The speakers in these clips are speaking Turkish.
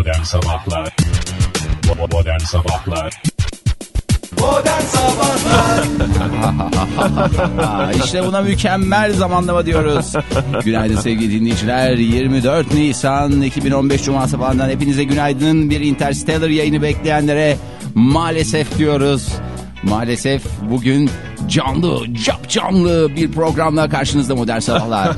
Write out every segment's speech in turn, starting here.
Modern Sabahlar Modern Sabahlar Modern Sabahlar Aa, işte buna mükemmel zamanlama diyoruz. Günaydın sevgili dinleyiciler. 24 Nisan 2015 Cuma sabahından hepinize günaydın. Bir Interstellar yayını bekleyenlere maalesef diyoruz. Maalesef bugün canlı, cap canlı bir programla karşınızda modern sabahlar.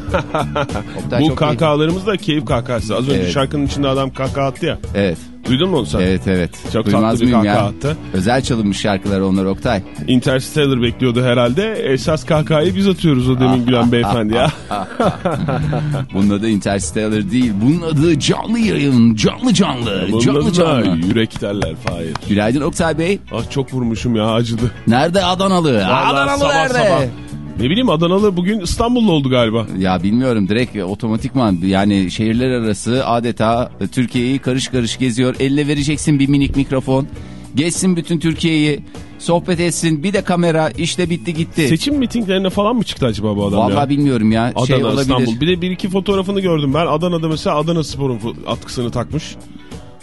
Bu kahkahalarımız da keyif kahkahası. Az önce Evet. şarkının içinde adam kahkaha attı ya. Evet. Duydun mu onu sen? Evet evet. Çok Duymaz tatlı bir kahkaha ya? attı. Özel çalınmış şarkılar onlar Oktay. Interstellar bekliyordu herhalde. Esas kahkahayı biz atıyoruz o demin gülen beyefendi ya. Bunun adı Interstellar değil. Bunun adı canlı yayın. Canlı canlı. Bunun canlı adı canlı. da yürek derler Fahir. Günaydın Oktay Bey. Ah çok vurmuşum ya acıdı. Nerede Adanalı? Vallahi Adanalı sabah nerede? sabah. Ne bileyim Adanalı bugün İstanbullu oldu galiba. Ya bilmiyorum direkt otomatikman yani şehirler arası adeta Türkiye'yi karış karış geziyor. Elle vereceksin bir minik mikrofon. Geçsin bütün Türkiye'yi. Sohbet etsin. Bir de kamera. işte bitti gitti. Seçim mitinglerine falan mı çıktı acaba bu adam Vallahi ya? bilmiyorum ya. Adana, şey olabilir. İstanbul. Bir de bir iki fotoğrafını gördüm ben. Adana'da mesela Adana Spor'un atkısını takmış.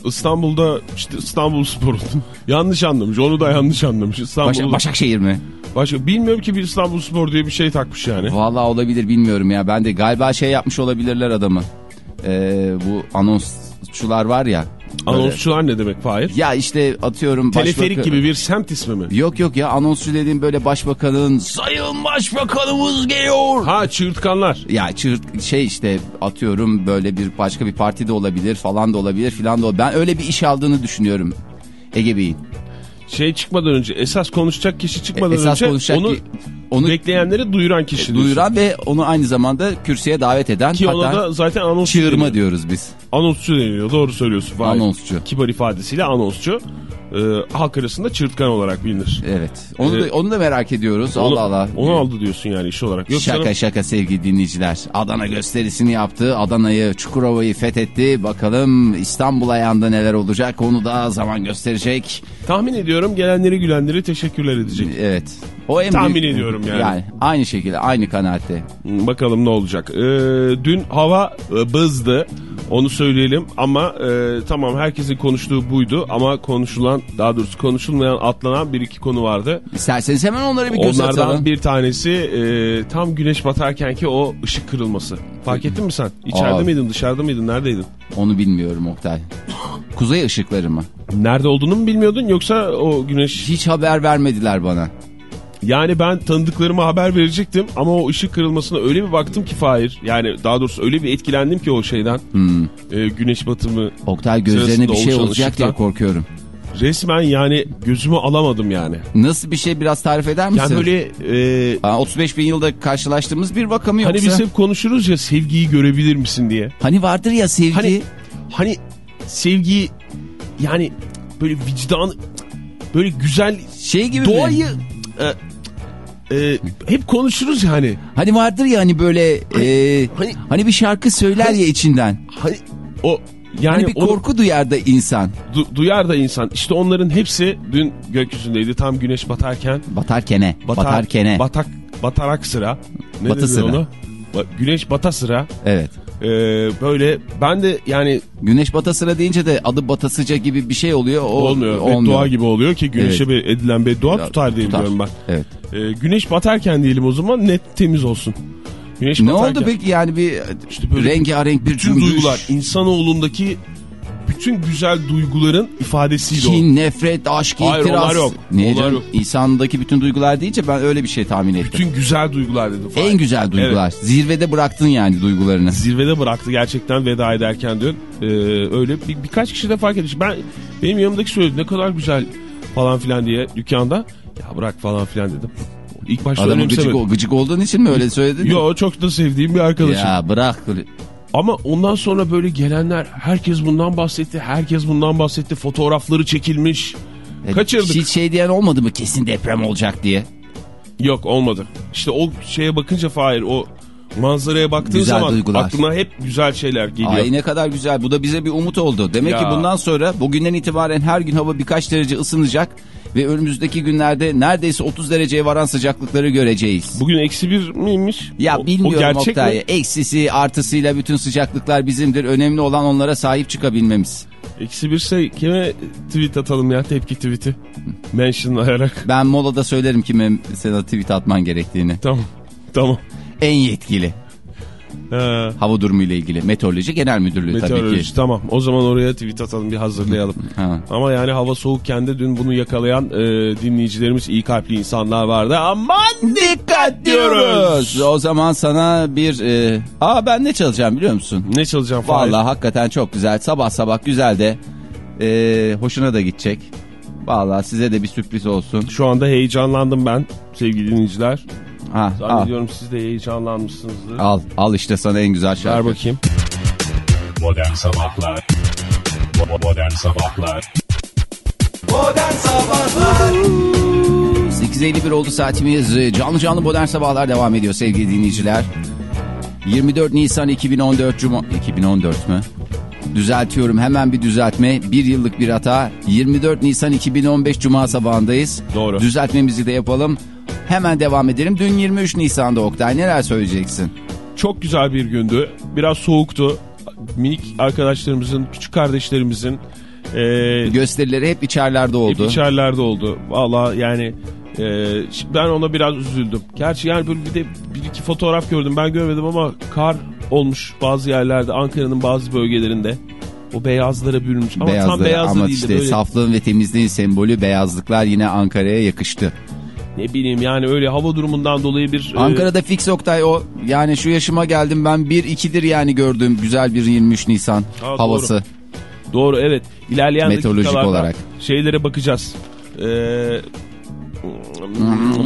İstanbul'da işte İstanbul Spor'un. yanlış anlamış. Onu da yanlış anlamış. İstanbul. Başak, Başakşehir mi? Başka bilmiyorum ki bir İstanbul Spor diye bir şey takmış yani. Vallahi olabilir bilmiyorum ya. Ben de galiba şey yapmış olabilirler adamı. Ee, bu anonsçular var ya. böyle- Anonsçular ne demek Fahir? Ya işte atıyorum Teleferik başbaka- gibi bir semt ismi mi? Yok yok ya anonsçu dediğim böyle başbakanın sayın başbakanımız geliyor. Ha çığırtkanlar. Ya çığırt şey işte atıyorum böyle bir başka bir parti de olabilir falan da olabilir filan da olabilir. Ben öyle bir iş aldığını düşünüyorum Ege Bey'in. Şey çıkmadan önce esas konuşacak kişi çıkmadan Esas önce konuşacak onu ki- onu bekleyenleri duyuran kişi diyorsun. duyuran ve onu aynı zamanda kürsüye davet eden Ki ona da zaten anonsçu çığırma deniyor. diyoruz biz. Anonsçu deniyor. Doğru söylüyorsun Fahir. Anonsçu. Kibar ifadesiyle anonsçu. Ee, halk arasında çığırtkan olarak bilinir. Evet. Onu Evet. da, onu da merak ediyoruz. Onu, Allah Allah. Onu aldı diyorsun yani iş olarak. Yok şaka canım, şaka sevgili dinleyiciler. Adana gösterisini yaptı. Adana'yı, Çukurova'yı fethetti. Bakalım İstanbul ayağında neler olacak onu da zaman gösterecek. tahmin ediyorum gelenleri gülenleri teşekkürler edecek. Evet. O en Tahmin büyük- ediyorum yani. Yani aynı şekilde aynı kanaatte. Hmm, Bakalım ne olacak. Ee, dün hava e, bızdı. Onu söyleyelim ama e, tamam herkesin konuştuğu buydu ama konuşulan daha doğrusu konuşulmayan atlanan bir iki konu vardı. İsterseniz hemen onlara bir göz Onlardan atalım. bir tanesi e, tam güneş batarken ki o ışık kırılması. Fark ettin mi sen? İçeride Aa. miydin dışarıda mıydın neredeydin? Onu bilmiyorum Oktay. Kuzey ışıkları mı? Nerede olduğunu mu bilmiyordun yoksa o güneş... Hiç haber vermediler bana. Yani ben tanıdıklarıma haber verecektim ama o ışık kırılmasına öyle bir baktım ki Fahir. Yani daha doğrusu öyle bir etkilendim ki o şeyden. Hmm. E, güneş batımı Oktay gözlerine bir şey olacak diye ışıktan. korkuyorum. Resmen yani gözümü alamadım yani. Nasıl bir şey biraz tarif eder misin? Yani böyle e, Aa, 35 bin yılda karşılaştığımız bir vaka mı hani yoksa? biz hep konuşuruz ya sevgiyi görebilir misin diye. Hani vardır ya sevgi. Hani hani sevgiyi yani böyle vicdan böyle güzel şey gibi doğayı e, e, hep konuşuruz yani. Hani vardır ya hani böyle e, hani- hani bir şarkı söyler ya içinden. Hani o yani Hani bir korku duyar da insan. du- duyar da insan. İşte onların hepsi dün gökyüzündeydi tam güneş batarken. Batarkene. Batar, batarkene. Batak, batarak sıra. Ne Batı sıra. Onu? Ba- Güneş bata sıra. evet. Ee, böyle ben de yani Güneş bata sıra deyince de adı batasıca gibi bir şey oluyor. O, olmuyor. olmuyor. Beddua gibi oluyor ki güneşe Evet. edilen beddua tutar diye tutar. biliyorum ben. Evet. Ee, güneş batarken diyelim o zaman net temiz olsun. Güneş Ne batarken, oldu peki yani bir İşte böyle rengarenk bir Bütün cümbüş, duygular insanoğlundaki bütün güzel duyguların ifadesiydi o. kin, nefret, aşk, Hayır, itiraz. onlar yok. Niye Onlar yok. İnsandaki bütün duygular deyince ben öyle bir şey tahmin ettim. Bütün güzel duygular dedim. En güzel duygular. Zirvede bıraktın yani duygularını. Zirvede bıraktı gerçekten veda ederken dün. Ee, öyle bir, birkaç kişi de fark etmiş. Ben benim yanımdaki söyledi ne kadar güzel falan filan diye dükkanda. Ya bırak falan filan dedim. İlk başta Adamı gıcık, önemsemedim. gıcık olduğun için mi öyle söyledin? Yo çok da sevdiğim bir arkadaşım. Ya bırak. Ama ondan sonra böyle gelenler herkes bundan bahsetti. Herkes bundan bahsetti. Fotoğrafları çekilmiş. Kaçırdık. Hiç şey diyen olmadı mı kesin deprem olacak diye. Yok olmadı. İşte o şeye bakınca Fahir o manzaraya baktığın Güzel zaman duygular. aklına hep güzel şeyler geliyor. Ay ne kadar güzel. Bu da bize bir umut oldu. Demek Ya. ki bundan sonra bugünden itibaren her gün hava birkaç derece ısınacak ve önümüzdeki günlerde neredeyse 30 dereceye varan sıcaklıkları göreceğiz. Bugün eksi bir miymiş? Ya O- bilmiyorum o Oktay. mi? Eksisi artısıyla bütün sıcaklıklar bizimdir. Önemli olan onlara sahip çıkabilmemiz. Eksi bir şey kime tweet atalım ya tepki tweet'i? Mentionlayarak. Ben molada söylerim kime sana tweet atman gerektiğini. Tamam. Tamam. En yetkili. Ee, Hava durumu ile ilgili. Meteoroloji Genel Müdürlüğü tabii meteoroloji ki. tamam. O zaman oraya tweet atalım bir hazırlayalım. Ha. Ama yani hava soğukken de dün bunu yakalayan e, dinleyicilerimiz iyi kalpli insanlar vardı. Aman dikkat diyoruz. O zaman sana bir... E... Aa ben ne çalacağım biliyor musun? Ne çalacağım Fahir? Vallahi hakikaten çok güzel. Sabah sabah güzel de e, hoşuna da gidecek. Vallahi size de bir sürpriz olsun. Şu anda heyecanlandım ben sevgili dinleyiciler. Ha, al, Zannediyorum siz de heyecanlanmışsınızdır. al, al işte sana en güzel Ver şarkı. bakayım. Modern Sabahlar Modern Sabahlar Modern Sabahlar 8.51 oldu saatimiz. Canlı canlı modern sabahlar devam ediyor sevgili dinleyiciler. 24 Nisan 2014 Cuma... 2014 mü? Düzeltiyorum hemen bir düzeltme. Bir yıllık bir hata. 24 Nisan 2015 Cuma sabahındayız. Doğru. Düzeltmemizi de yapalım. Hemen devam edelim. Dün 23 Nisan'da Oktay neler söyleyeceksin? Çok güzel bir gündü. Biraz soğuktu. Minik arkadaşlarımızın, küçük kardeşlerimizin e, Gösterileri hep içerlerde oldu. hep içerilerde oldu. Valla yani e, ben ona biraz üzüldüm. Gerçi yani böyle bir de bir iki fotoğraf gördüm. Ben görmedim ama kar olmuş bazı yerlerde. Ankara'nın bazı bölgelerinde. O beyazlara bürünmüş. Ama tam Beyazları beyaz ama değildi. işte böyle, saflığın ve temizliğin sembolü beyazlıklar yine Ankara'ya yakıştı. Ne bileyim yani öyle hava durumundan dolayı bir... e, Ankara'da fix Oktay o yani şu yaşıma geldim ben 1-2'dir yani gördüğüm güzel bir 23 Nisan Ha, havası. Doğru evet. İlerleyen Meteorolojik dakikalarda olarak. şeylere bakacağız. Ee,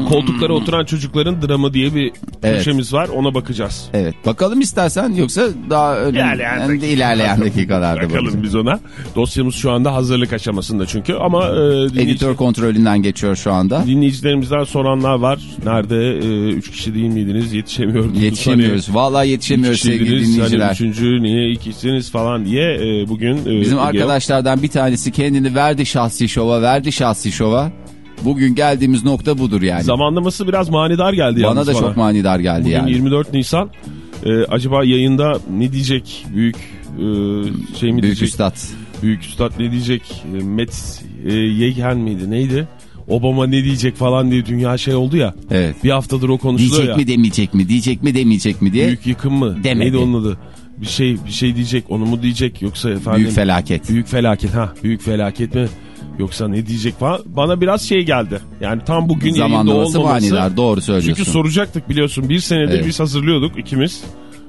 koltuklara oturan çocukların dramı diye bir Evet. köşemiz var. Ona bakacağız. Evet bakalım istersen yoksa daha İlerleyen de ilerleyen dakikalarda Bakalım bakacağız. biz ona. Dosyamız şu anda hazırlık aşamasında çünkü ama e, dinleyici- Editör kontrolünden geçiyor şu anda. dinleyicilerimizden soranlar var. Nerede? E, üç kişi değil miydiniz? Yetişemiyordunuz. Yetişemiyoruz. Vallahi Hani, yetişemiyoruz üç sevgili kişiydiniz, dinleyiciler. Hani üçüncü niye ikisiniz falan diye e, bugün... e, Bizim Ege- arkadaşlardan bir tanesi kendini verdi şahsi şova, verdi şahsi şova. Bugün geldiğimiz nokta budur yani. Zamanlaması biraz manidar geldi Bana da çok manidar geldi Bugün yani. 24 Nisan. Ee, acaba yayında ne diyecek büyük e, şey mi Büyük diyecek? üstad. Büyük üstad ne diyecek? E, Met e, Yegen miydi neydi? Obama ne diyecek falan diye dünya şey oldu ya. Evet. Bir haftadır o konuşuluyor Diyecek ya. mi demeyecek mi? Diyecek mi demeyecek mi diye. Büyük yıkım mı? Demedi. Neydi onun adı? Bir şey bir şey diyecek. Onu mu diyecek yoksa efendim? Büyük felaket. Büyük felaket ha. Büyük felaket mi? Yoksa ne diyecek falan. Bana biraz şey geldi. Yani tam bugün yayında Zamanlaması olmaması. manidar doğru söylüyorsun. Çünkü soracaktık biliyorsun. Bir senedir Evet. biz hazırlıyorduk ikimiz.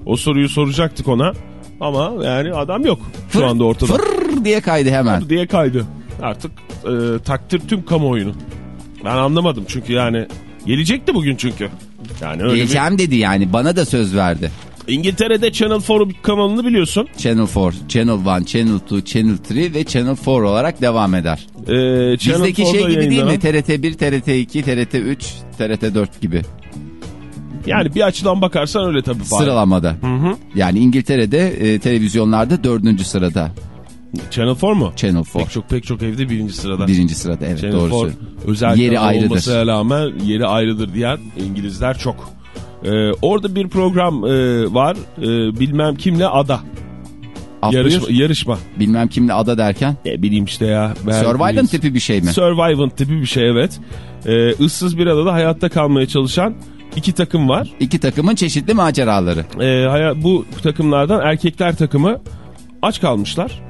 O soruyu soracaktık ona. Ama yani adam yok şu Fır- anda ortada. Fırr diye kaydı hemen. diye kaydı. Artık e, takdir tüm kamuoyunun. Ben anlamadım çünkü yani gelecekti bugün çünkü. Yani öyle Geleceğim dedi yani bana da söz verdi. İngiltere'de Channel 4 kanalını biliyorsun. Channel 4, Channel 1, Channel 2, Channel 3 ve Channel 4 olarak devam eder. E, Channel Bizdeki 4'da şey gibi değil mi? TRT 1, TRT 2, TRT 3, TRT 4 gibi Yani bir açıdan bakarsan öyle tabii. Fahir. sıralamada. Yani İngiltere'de e, televizyonlarda dördüncü sırada Channel 4 mu? Channel 4. Pek çok pek çok evde birinci sırada. Birinci sırada evet Channel doğru 4 söylüyorsun. özel Yeri ayrıdır. olmasına rağmen yeri ayrıdır diyen İngilizler çok. Ee, orada bir program e, var. Ee, bilmem kimle ada. Yarışma, yarışma. Bilmem kimle ada derken. Ne bileyim işte ya. Ben- Survival tipi bir şey mi? Survivor tipi bir şey evet. Ee, ıssız bir adada hayatta kalmaya çalışan iki takım var. İki takımın çeşitli maceraları. Ee, bu takımlardan erkekler takımı aç kalmışlar.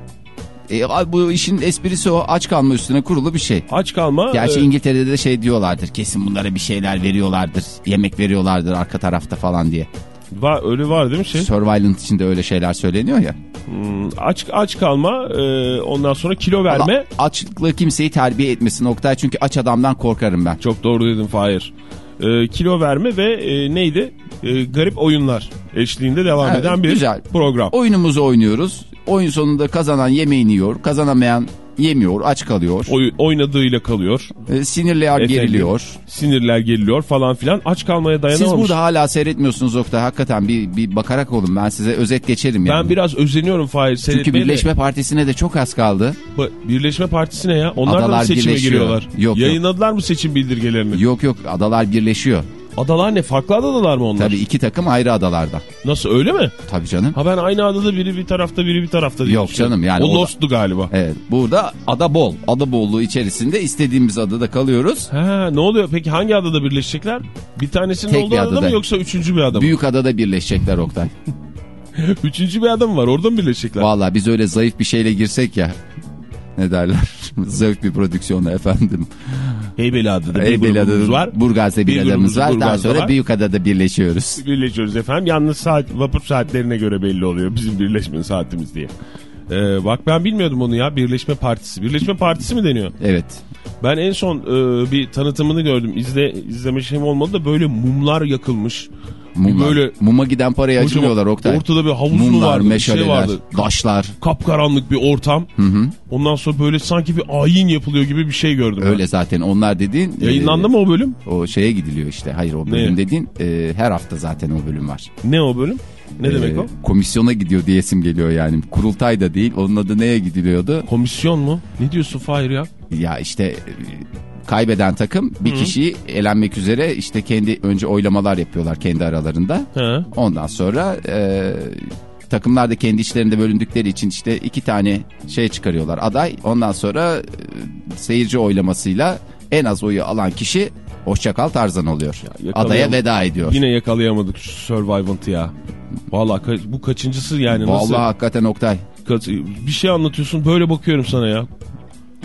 E, bu işin esprisi o aç kalma üstüne kurulu bir şey. Aç kalma. Gerçi e, İngiltere'de de şey diyorlardır. Kesin bunlara bir şeyler veriyorlardır. Yemek veriyorlardır arka tarafta falan diye. var, öyle var değil mi şey? Survivalent içinde öyle şeyler söyleniyor ya. Hmm, aç aç kalma. e, ondan sonra kilo verme. Açlıkla kimseyi terbiye etmesin Oktay. Çünkü aç adamdan korkarım ben. Çok doğru dedin Fahir. Ee, kilo verme ve e, neydi? Ee, garip oyunlar eşliğinde devam Evet, eden bir güzel. program. Oyunumuzu oynuyoruz. Oyun sonunda kazanan yemeğini yiyor. Kazanamayan yemiyor, aç kalıyor. Oy, oynadığıyla kalıyor. E, sinirler Efendim, geriliyor. Sinirler geriliyor falan filan. Aç kalmaya dayanamamış. Siz burada hala seyretmiyorsunuz Oktay. Hakikaten bir, bir bakarak olun. Ben size özet geçerim yani. Ben biraz özeniyorum Fahir Çünkü seyretmeye de. Birleşme Partisi'ne de çok az kaldı. Ba- Birleşme Partisi ne ya? Onlar da Adalar mı seçime birleşiyor. giriyorlar? Yok, yok. Yayınladılar mı seçim bildirgelerini? Yok yok adalar birleşiyor. Adalar ne? Farklı adalar mı onlar? Tabii iki takım ayrı adalarda. Nasıl öyle mi? Tabii canım. Ha ben aynı adada biri bir tarafta biri bir tarafta diye Yok düşünüyorum. canım, yani O, o Lost'tu galiba. Evet burada ada bol. Ada bolluğu içerisinde istediğimiz adada kalıyoruz. Ha, ne oluyor? Peki hangi adada birleşecekler? Bir tanesinin Tek olduğu bir adada adada. mı yoksa üçüncü bir ada mı? Büyük adada birleşecekler Oktay. Üçüncü bir ada mı var? Orada mı birleşecekler? Vallahi biz öyle zayıf bir şeyle girsek ya. Ne derler? zayıf bir prodüksiyonla efendim. Heybeli adada bir Eybeli grubumuz var. Burgaz'da bir, Bir adamız var. Daha sonra var. büyük adada birleşiyoruz. Birleşiyoruz efendim. Yalnız saat, vapur saatlerine göre belli oluyor bizim birleşme saatimiz diye. Ee, bak ben bilmiyordum onu ya. Birleşme Partisi. Birleşme Partisi mi deniyor? Evet. Ben en son e, bir tanıtımını gördüm. İzle, izleme şeyim olmadı da böyle mumlar yakılmış. Mumlar. böyle- Muma giden parayı acımıyorlar Oktay. Ortada bir havuz mu vardı? Bir meşaleler, şey vardı. taşlar. Kapkaranlık bir ortam. Ondan sonra böyle sanki bir ayin yapılıyor gibi bir şey gördüm. ben. Öyle zaten onlar dediğin. Yayınlandı e, mı o bölüm? O şeye gidiliyor işte. Hayır o bölüm Ne? dediğin e, her hafta zaten o bölüm var. Ne o bölüm? Ne demek E, o? Komisyona gidiyor diyesim geliyor yani. Kurultay da değil. Onun adı neye gidiliyordu? Komisyon mu? Ne diyorsun Fahir ya? Ya işte e, kaybeden takım bir kişiyi elenmek üzere işte kendi önce oylamalar yapıyorlar kendi aralarında. He. Ondan sonra e, takımlar da kendi içlerinde bölündükleri için işte iki tane şey çıkarıyorlar aday. Ondan sonra e, seyirci oylamasıyla en az oyu alan kişi hoşçakal Tarzan oluyor. yakalayam- Adaya veda ediyor. Yine yakalayamadık şu Survivant'ı ya. Vallahi ka- bu kaçıncısı yani Vallahi nasıl? hakikaten Oktay. Bir şey anlatıyorsun böyle bakıyorum sana ya.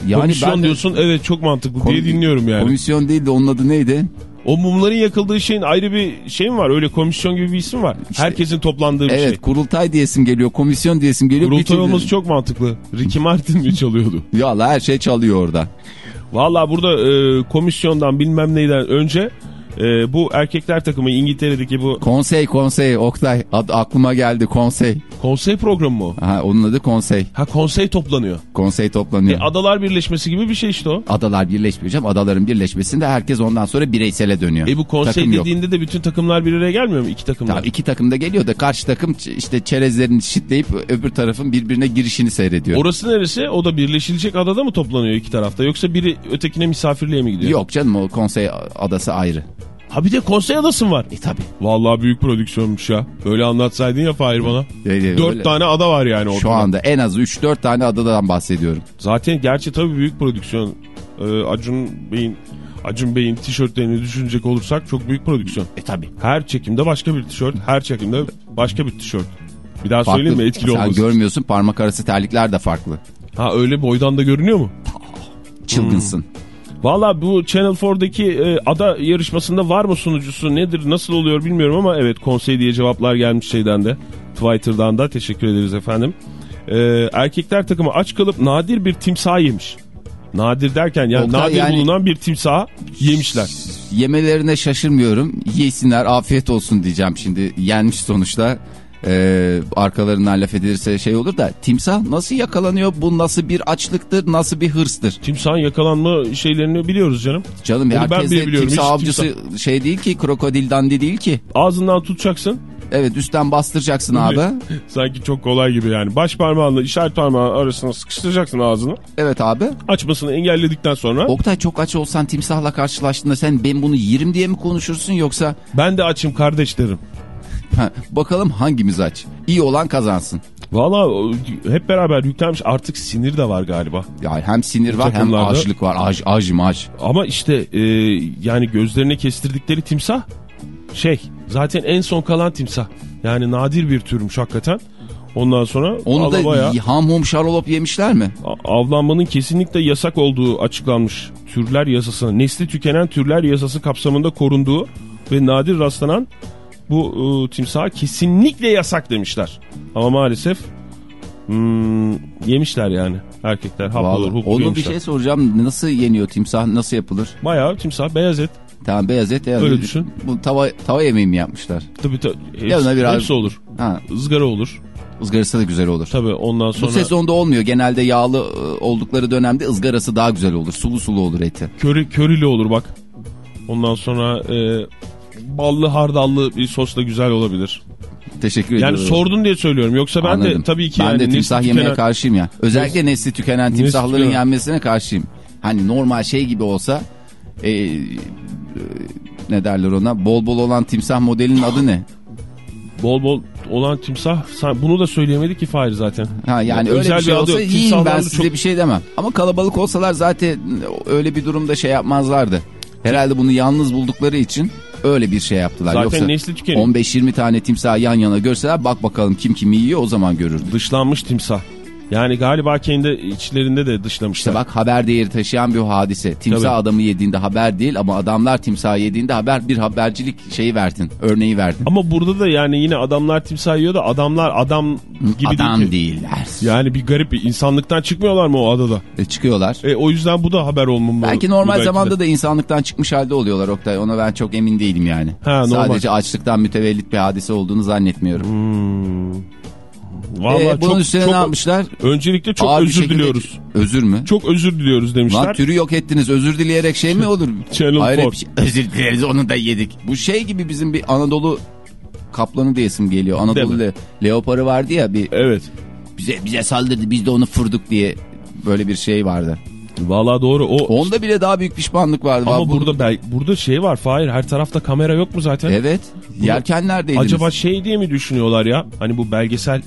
Yani Komisyon ben de- diyorsun evet çok mantıklı Kom- diye dinliyorum yani. Komisyon değil de onun adı neydi? O mumların yakıldığı şeyin ayrı bir şey mi var? Öyle komisyon gibi bir isim var. Herkesin toplandığı bir Evet şey. kurultay diyesim geliyor komisyon diyesim geliyor. Kurultay olması çok mantıklı. Ricky Martin mi çalıyordu? Ya Allah her şey çalıyor orada. Valla burada e, komisyondan bilmem neyden önce e, bu erkekler takımı İngiltere'deki bu Konsey konsey Oktay Ad, aklıma geldi konsey. konsey programı mı? Ha, onun adı konsey. Ha konsey toplanıyor. Konsey toplanıyor. E, adalar birleşmesi gibi bir şey işte o. Adalar birleşmiyor canım. Adaların birleşmesinde herkes ondan sonra bireysele dönüyor. E bu konsey Takım yok. dediğinde de bütün takımlar bir araya gelmiyor mu? İki takımlar. Tamam, iki takım da geliyor da karşı takım işte çerezlerini şitleyip öbür tarafın birbirine girişini seyrediyor. Orası neresi? O da birleşilecek adada mı toplanıyor iki tarafta? Yoksa biri ötekine misafirliğe mi gidiyor? Yok canım o konsey adası ayrı. Ha bir de konsey adası var? E tabi. Vallahi büyük prodüksiyonmuş ya. Öyle anlatsaydın ya Fahir bana. Öyle- Dört öyle. tane ada var yani ortada. Şu anda en az 3-4 tane adadan bahsediyorum. Zaten gerçi tabii büyük prodüksiyon. Ee, Acun Bey'in Acun Bey'in tişörtlerini düşünecek olursak çok büyük prodüksiyon. E tabi. Her çekimde başka bir tişört, her çekimde başka bir tişört. Bir daha söyleyeyim mi etkili Sen olmasın. görmüyorsun parmak arası terlikler de farklı. Ha öyle boydan da görünüyor mu? Çılgınsın. Valla bu Channel 4'daki e, ada yarışmasında var mı sunucusu nedir nasıl oluyor bilmiyorum ama evet konsey diye cevaplar gelmiş şeyden de Twitter'dan da teşekkür ederiz efendim. E, erkekler takımı aç kalıp nadir bir timsah yemiş. Nadir derken yani Oktay, nadir yani- bulunan bir timsah yemişler. Yemelerine şaşırmıyorum. Yesinler afiyet olsun diyeceğim şimdi. Yenmiş sonuçta. Ee, arkalarından laf edilirse şey olur da timsah nasıl yakalanıyor bu nasıl bir açlıktır nasıl bir hırstır Timsahın yakalanma şeylerini biliyoruz canım. canım Onu herkes de biliyorum. timsah Hiç avcısı şey değil ki krokodil dandi değil ki Ağzından tutacaksın. evet üstten bastıracaksın abi Sanki çok kolay gibi yani. Baş parmağınla işaret parmağı arasına sıkıştıracaksın ağzını. evet abi Açmasını engelledikten sonra Oktay çok aç olsan timsahla karşılaştığında sen ben bunu yerim diye mi konuşursun yoksa ben de açım kardeş derim. Ha, bakalım hangimiz aç iyi olan kazansın Valla hep beraber yüklenmiş artık sinir de var galiba. ya hem sinir var hem açlık var aj aj maç Ama işte e, yani gözlerine kestirdikleri timsah şey zaten en son kalan timsah. Yani nadir bir türmüş hakikaten. Ondan sonra onu da bayağı ham hum şarolop yemişler mi avlanmanın kesinlikle yasak olduğu açıklanmış. Türler yasası, nesli tükenen türler yasası kapsamında korunduğu ve nadir rastlanan bu e, timsaha kesinlikle yasak demişler. Ama maalesef hmm, yemişler yani erkekler. Hap olur, hukuk Oğlum bir yemişler. şey soracağım. Nasıl yeniyor timsah? Nasıl yapılır? Bayağı timsah beyaz et. Tamam beyaz et. Öyle düşün. Bu tava, tava yemeği mi yapmışlar? Tabii tabii. Hepsi, biraz- hepsi olur. Ha, Izgara olur. ızgarası da güzel olur. Tabii ondan Bu sonra sezonda olmuyor. Genelde yağlı e, oldukları dönemde ızgarası daha güzel olur. Sulu sulu olur eti. köri, körili olur bak. Ondan sonra e, ballı hardallı bir sos da güzel olabilir. Teşekkür Yani ediyorum. sordun diye söylüyorum. Yoksa ben Anladım. de tabii ki ben yani de timsah nesli yemeye tükenen- karşıyım ya. Özellikle nesli tükenen Nesli timsahların tükenen. yenmesine karşıyım. Hani normal şey gibi olsa e, e, ne derler ona bol bol olan timsah modelinin adı ne? Bol bol olan timsah sen bunu da söyleyemedi ki Fahir zaten. Ha yani Özel öyle bir bir şey adı olsa yiyin ben size çok- bir şey demem. Ama kalabalık olsalar zaten öyle bir durumda şey yapmazlardı. Herhalde bunu yalnız buldukları için öyle bir şey yaptılar. Zaten Yoksa nesli tükeniyor. 15-20 tane timsah yan yana görseler bak bakalım kim kimi yiyor o zaman görürdük. Dışlanmış timsah. Yani galiba kendi içlerinde de dışlamışlar. İşte bak haber değeri taşıyan bir hadise. Timsah Tabii. adamı yediğinde haber değil ama adamlar timsah yediğinde haber bir habercilik şeyi verdin. Örneği verdin. Ama burada da yani yine adamlar timsah yiyor da adamlar adam gibi Adam değil ki. değiller. Yani bir garip bir insanlıktan çıkmıyorlar mı o adada? E, çıkıyorlar. E, o yüzden bu da haber olmamalı. Belki normal belki de. zamanda da insanlıktan çıkmış halde oluyorlar Oktay. Ona ben çok emin değilim yani. Ha, normal. Sadece açlıktan mütevellit bir hadise olduğunu zannetmiyorum. Vallahi Ee, bunun çok, üstüne çok, ne yapmışlar? Öncelikle çok Ağır özür diliyoruz. Özür mü? Çok özür diliyoruz demişler. Lan türü yok ettiniz. Özür dileyerek şey mi olur? Channel Hayır, şey- özür dileriz onu da yedik. Bu şey gibi bizim bir Anadolu kaplanı diyesim geliyor. Anadolu le- leoparı vardı ya bir Evet. bize bize saldırdı biz de onu fırdık diye böyle bir şey vardı. Vallahi doğru. O Onda bile daha büyük pişmanlık vardı. ama bu- burada bel- burada şey var Fahir her tarafta kamera yok mu zaten? Evet. Yelkenlerdeydiniz. Acaba şey diye mi düşünüyorlar ya? Hani bu belgesel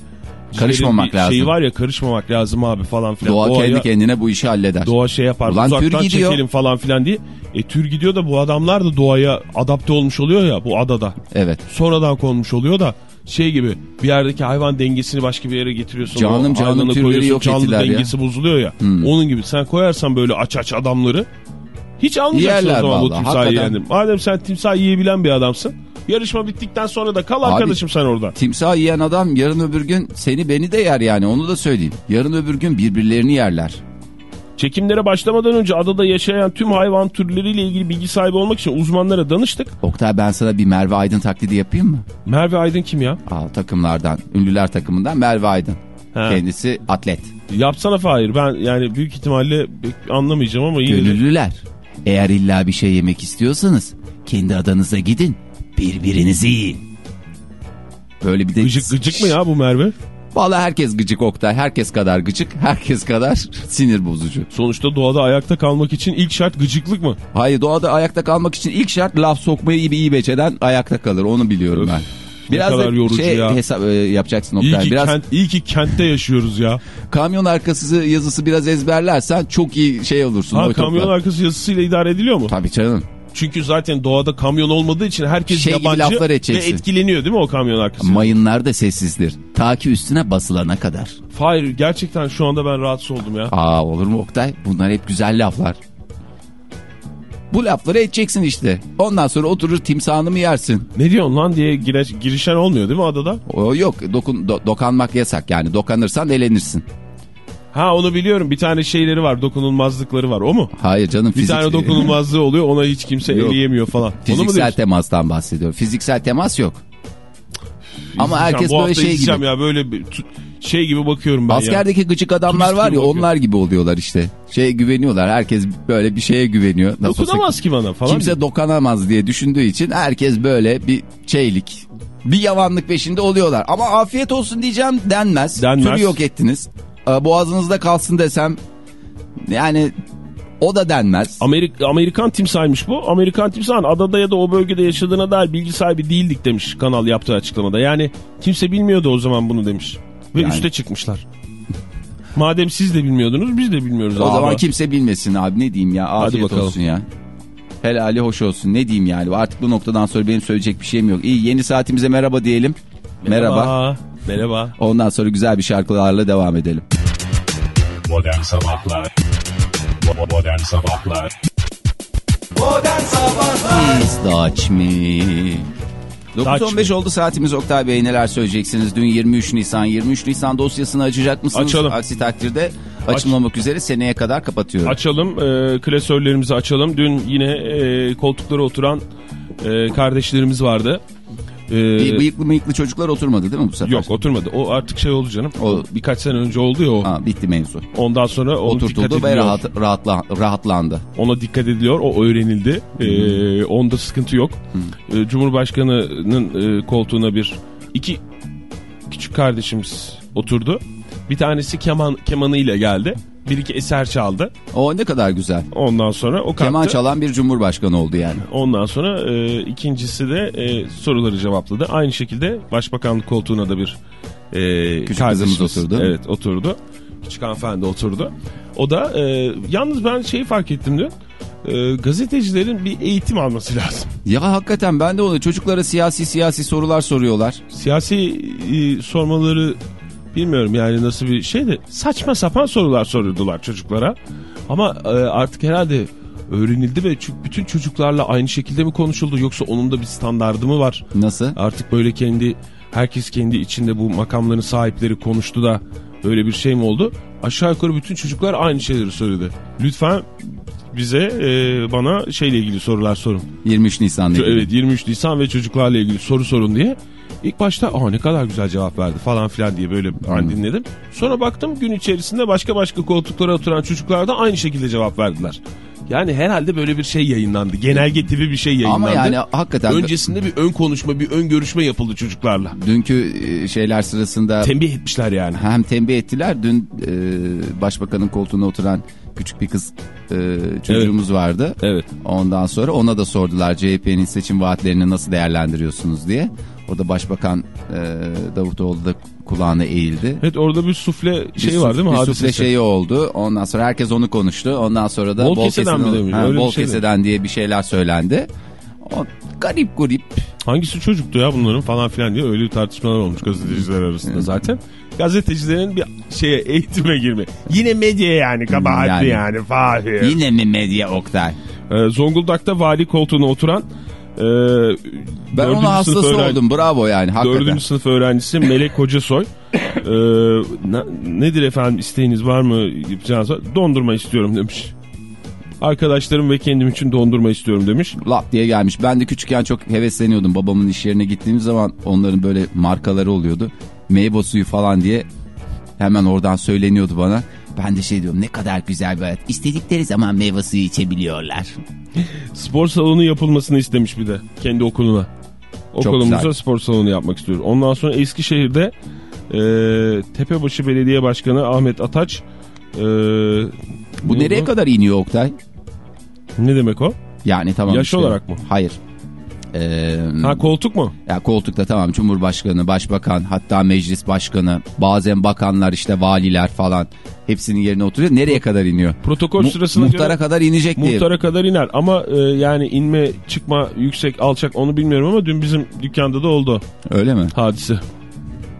Karışmamak bir lazım. Şeyi var ya karışmamak lazım abi falan filan. Doğa Doğaya- kendi kendine bu işi halleder. Doğa şey yapar. Ulan tür gidiyor. çekelim falan filan diye. E tür gidiyor da bu adamlar da doğaya adapte olmuş oluyor ya bu adada. Evet. Sonradan konmuş oluyor da şey gibi bir yerdeki hayvan dengesini başka bir yere getiriyorsun. Canım, canım türleri yok canlı ettiler ya. Hmm. dengesi bozuluyor ya. Onun gibi sen koyarsan böyle aç aç adamları hiç almayacaksın Yerler o zaman bu vallahi, timsahı hakikaten. yani. Madem sen timsah yiyebilen bir adamsın. Yarışma bittikten sonra da kal arkadaşım sen orada. Timsah yiyen adam yarın öbür gün seni beni de yer yani onu da söyleyeyim. Yarın öbür gün birbirlerini yerler. Çekimlere başlamadan önce adada yaşayan tüm hayvan türleriyle ilgili bilgi sahibi olmak için uzmanlara danıştık. Oktay ben sana bir Merve Aydın taklidi yapayım mı? Merve Aydın kim ya? Al takımlardan, ünlüler takımından Merve Aydın. Ha. Kendisi atlet. Yapsana Fahir. Ben yani büyük ihtimalle anlamayacağım ama yine. Gönüllüler. Eğer illa bir şey yemek istiyorsanız kendi adanıza gidin birbirinizi yiyin. Böyle bir de... Gıcık gıcık mı ya bu Merve? Vallahi herkes gıcık Oktay. Herkes kadar gıcık. Herkes kadar sinir bozucu. Sonuçta doğada ayakta kalmak için ilk şart gıcıklık mı? Hayır doğada ayakta kalmak için ilk şart laf sokmayı iyi, iyi beceren ayakta kalır. Onu biliyorum Öf, ben. ne Biraz kadar da yorucu şey ya. hesap e, yapacaksın İyi Oktay. ki, Biraz kent, iyi ki kentte yaşıyoruz ya. kamyon arkası yazısı biraz ezberlersen çok iyi şey olursun. Ha, kamyon arkası yazısıyla idare ediliyor mu? Tabii canım. Çünkü zaten doğada kamyon olmadığı için herkes Şey yabancı ve etkileniyor değil mi o kamyon arkası? Mayınlar da sessizdir. Ta ki üstüne basılana kadar. Hayır gerçekten şu anda ben rahatsız oldum ya. Aa olur mu Oktay? Bunlar hep güzel laflar. Bu lafları edeceksin işte. Ondan sonra oturur timsahını mı yersin? Ne diyorsun lan diye gire, girişen olmuyor değil mi adada? O yok dokun, do- dokanmak yasak yani dokanırsan elenirsin. Ha onu biliyorum bir tane şeyleri var dokunulmazlıkları var o mu? Hayır canım Bir fizik... tane dokunulmazlığı oluyor ona hiç kimse Yok. eleyemiyor falan. Fiziksel temastan bahsediyorum. Fiziksel temas yok. Ama herkes bu böyle şey gibi. ya böyle şey gibi bakıyorum ben ya. Askerdeki gıcık adamlar Turist var ya bakıyor. onlar gibi oluyorlar işte. Şeye güveniyorlar. Herkes böyle bir şeye güveniyor. Nasıl olsa Dokunamaz ki bana falan. Kimse dokanamaz diye düşündüğü için herkes böyle bir şeylik, bir yavanlık peşinde oluyorlar. Ama afiyet olsun diyeceğim denmez. Denmez. Türü yok ettiniz. Ee, Boğazınızda kalsın desem yani o da denmez. Amerik Amerikan timsahıymış bu. Amerikan timsahın adada ya da o bölgede yaşadığına dair bilgi sahibi değildik demiş kanal yaptığı açıklamada. Yani kimse bilmiyordu o zaman bunu demiş. Ve Yani. üste çıkmışlar. Madem siz de bilmiyordunuz biz de bilmiyoruz. O abi. zaman kimse bilmesin abi ne diyeyim ya afiyet bakalım. olsun ya. Helali hoş olsun ne diyeyim yani artık bu noktadan sonra benim söyleyecek bir şeyim yok. İyi yeni saatimize merhaba diyelim. Merhaba. Merhaba. Ondan sonra güzel bir şarkılarla devam edelim. Modern Sabahlar Modern Sabahlar Modern Sabahlar Please touch me. Touch 9.15 oldu saatimiz Oktay Bey neler söyleyeceksiniz? Dün 23 Nisan 23 Nisan dosyasını açacak mısınız? Açalım. Aksi takdirde açılmamak üzere seneye kadar kapatıyorum. Açalım. E, klasörlerimizi açalım. Dün yine e, koltuklara oturan e, kardeşlerimiz vardı. E, Bir bıyıklı mıyıklı çocuklar oturmadı değil mi bu sefer? yok oturmadı. O artık şey oldu canım. O- birkaç sene önce oldu ya o. Ha, bitti mevzu. Ondan sonra Oturtuldu ve rahat, rahatla, rahatlandı. Ona dikkat ediliyor. O öğrenildi. Ee, onda sıkıntı yok. Ee, Cumhurbaşkanı'nın e, koltuğuna bir iki küçük kardeşimiz oturdu. Bir tanesi keman kemanıyla geldi. Bir iki eser çaldı. O ne kadar güzel. Ondan sonra o kalktı. Keman çalan bir cumhurbaşkanı oldu yani. Ondan sonra e, ikincisi de e, soruları cevapladı. Aynı şekilde başbakanlık koltuğuna da bir e, Küçük kızımız oturdu. Evet oturdu. Küçük hanımefendi oturdu. O da e, yalnız ben şeyi fark ettim dün. E, gazetecilerin bir eğitim alması lazım. Ya hakikaten ben de onu çocuklara siyasi siyasi sorular soruyorlar. Siyasi e, sormaları bilmiyorum yani nasıl bir şey de saçma sapan sorular soruyordular çocuklara. Ama e, artık herhalde öğrenildi ve bütün çocuklarla aynı şekilde mi konuşuldu yoksa onun da bir standardı mı var? Nasıl? Artık böyle kendi herkes kendi içinde bu makamların sahipleri konuştu da öyle bir şey mi oldu? Aşağı yukarı bütün çocuklar aynı şeyleri söyledi. Lütfen bize e, bana şeyle ilgili sorular sorun. 23 Nisan'da. Evet 23 Nisan ve çocuklarla ilgili soru sorun diye. İlk başta aa ne kadar güzel cevap verdi falan filan diye böyle hani dinledim. Sonra baktım gün içerisinde başka başka koltuklara oturan çocuklar da aynı şekilde cevap verdiler. Yani herhalde böyle bir şey yayınlandı. Genelge tipi bir şey yayınlandı. Ama yani hakikaten Öncesinde bir ön konuşma, bir ön görüşme yapıldı çocuklarla. dünkü e, şeyler sırasında Tembih etmişler yani. hem tembih ettiler. Dün e, başbakanın koltuğuna oturan küçük bir kız e, çocuğumuz vardı. Evet. Ondan sonra ona da sordular CHP'nin seçim vaatlerini nasıl değerlendiriyorsunuz diye. O da başbakan e, Davutoğlu da kulağına eğildi. Evet orada bir sufle Bir şey var değil mi? Bir Hadisesi. sufle şeyi oldu. Ondan sonra herkes onu konuştu. Ondan sonra da Bol bol, keseden demiş? Ha, Öyle bol şey keseden diye bir şeyler söylendi. O garip garip. Hangisi çocuktu ya bunların falan filan diye öyle tartışmalar olmuş gazeteciler arasında zaten. Gazetecilerin bir şeye eğitime girme. Yine medya yani kabahatli Yani. yani, Fahir. Yine mi medya Oktay? Ee, Zonguldak'ta vali koltuğuna oturan e, Ben ona hastası öğren- oldum. Bravo yani. Hakikaten. Dördüncü sınıf öğrencisi Melek Hocasoy. Ee, ne- nedir efendim isteğiniz var mı yapacağınız? Dondurma istiyorum demiş. Arkadaşlarım ve kendim için dondurma istiyorum demiş. Lap diye gelmiş. Ben de küçükken çok hevesleniyordum. Babamın iş yerine gittiğimiz zaman onların böyle markaları oluyordu. Meyve suyu falan diye hemen oradan söyleniyordu bana. Ben de şey diyorum ne kadar güzel bir hayat. İstedikleri zaman meyve suyu içebiliyorlar. Spor salonu yapılmasını istemiş bir de kendi okuluna. Okulumuza spor salonu yapmak istiyor. Ondan sonra Eskişehir'de e, Tepebaşı Belediye Başkanı Ahmet Ataç e, Bu ne nereye kadar iniyor Oktay? Ne demek o? Yani tamam Yaş işte. olarak mı? Hayır. Ee, Ha koltuk mu? ya koltukta tamam Cumhurbaşkanı, Başbakan hatta Meclis Başkanı bazen bakanlar işte valiler falan hepsinin yerine oturuyor. Nereye kadar iniyor? Protokol Mu- sırasına muhtara göre kadar inecek diye. muhtara kadar iner ama e, yani inme çıkma yüksek alçak onu bilmiyorum ama dün bizim dükkanda da oldu Öyle mi? hadise.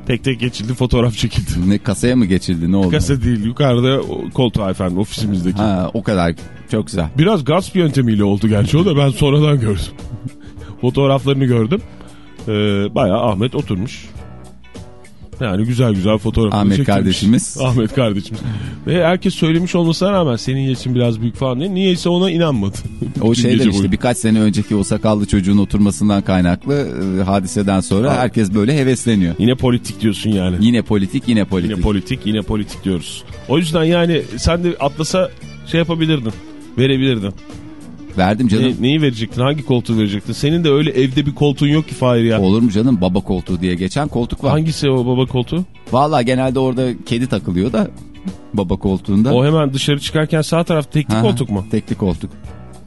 Tek tek geçildi fotoğraf çekildi. Ne kasaya mı geçildi ne oldu? Kasa değil yukarıda koltuğa efendim ofisimizdeki. Ha, o kadar çok güzel. Biraz gasp yöntemiyle oldu gerçi o da ben sonradan gördüm. Fotoğraflarını gördüm. Ee, bayağı Ahmet oturmuş. Yani güzel güzel fotoğraf Ahmet çekilmiş. kardeşimiz. Ahmet kardeşimiz. Ve herkes söylemiş olmasına rağmen senin yaşın biraz büyük falan diye. Niyeyse ona inanmadı. O şeyden işte boyu. birkaç sene önceki o sakallı çocuğun oturmasından kaynaklı e, hadiseden sonra Ha. herkes böyle hevesleniyor. Yine politik diyorsun yani. Yine politik yine politik. Yine politik yine politik diyoruz. O yüzden yani sen de Atlas'a şey yapabilirdin. Verebilirdin. Verdim canım. Ne- neyi verecektin? Hangi koltuğu verecektin? Senin de öyle evde bir koltuğun yok ki Fahir ya. Olur mu canım baba koltuğu diye geçen koltuk var. Hangisi o baba koltuğu? Vallahi genelde orada kedi takılıyor da baba koltuğunda. O hemen dışarı çıkarken sağ taraf tekli Ha, koltuk mu? Tekli koltuk.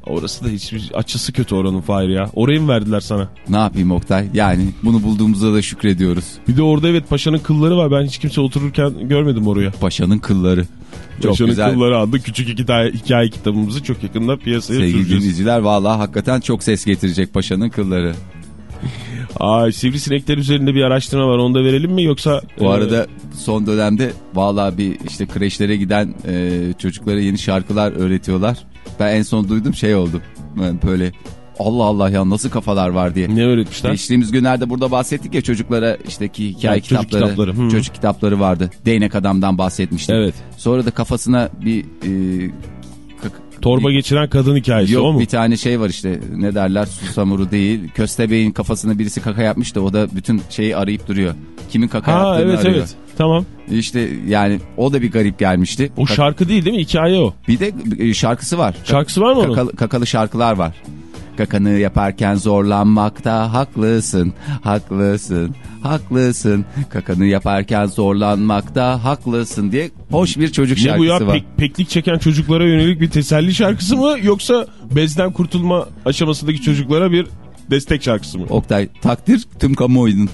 Orası da hiçbir açısı kötü oranın Fahir ya. Orayı mı verdiler sana? Ne yapayım Oktay? Yani bunu bulduğumuza da şükrediyoruz. Bir de orada evet paşanın kılları var. Ben hiç kimse otururken görmedim oraya. Paşanın kılları. Çok paşanın güzel. kılları adlı küçük iki tane hikaye kitabımızı çok yakında piyasaya Sevgili süreceğiz. dinleyiciler vallahi hakikaten çok ses getirecek paşanın kılları. Aa, sivrisinekler üzerinde bir araştırma var. Onu da verelim mi yoksa? Bu e, arada son dönemde vallahi bir işte kreşlere giden e, çocuklara yeni şarkılar öğretiyorlar. Ben en son duydum şey oldum. Ben böyle Allah Allah ya nasıl kafalar var diye. ne öğretmişler? Geçtiğimiz günlerde burada bahsettik ya çocuklara işte ki hikaye Ha, çocuk kitapları, kitapları, hı. çocuk kitapları vardı. Değnek adamdan bahsetmiştim. Evet. Sonra da kafasına bir e, Torba geçiren kadın hikayesi o Yok mu? bir tane şey var işte ne derler susamuru değil. Köstebeğin kafasına birisi kaka yapmış da o da bütün şeyi arayıp duruyor. Kimin kaka Ha yaptığını evet arıyor. evet. Tamam. İşte yani o da bir garip gelmişti. O şarkı değil değil mi? Hikaye o. bir de e, şarkısı var. Şarkısı var mı onun? Kakalı, kakalı şarkılar var. Kakanı yaparken zorlanmakta haklısın, haklısın, haklısın. Kakanı yaparken zorlanmakta haklısın diye hoş bir çocuk Ne şarkısı bu ya var. Pek- peklik çeken çocuklara yönelik bir teselli şarkısı mı yoksa bezden kurtulma aşamasındaki çocuklara bir destek şarkısı mı? Oktay takdir tüm kamuoyunun.